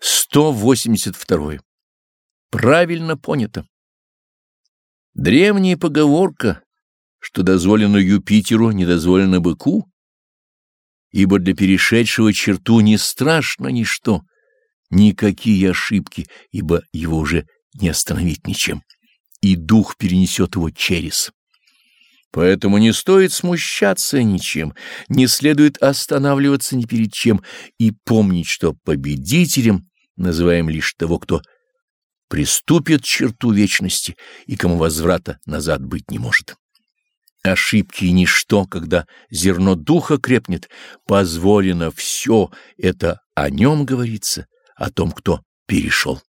182. Правильно понято. Древняя поговорка, что дозволено Юпитеру, не дозволено быку, ибо для перешедшего черту не страшно ничто, никакие ошибки, ибо его уже не остановить ничем, и дух перенесет его через. Поэтому не стоит смущаться ничем, не следует останавливаться ни перед чем и помнить, что победителем называем лишь того, кто приступит черту вечности и кому возврата назад быть не может. Ошибки — ничто, когда зерно духа крепнет, позволено все, это о нем говорится, о том, кто перешел.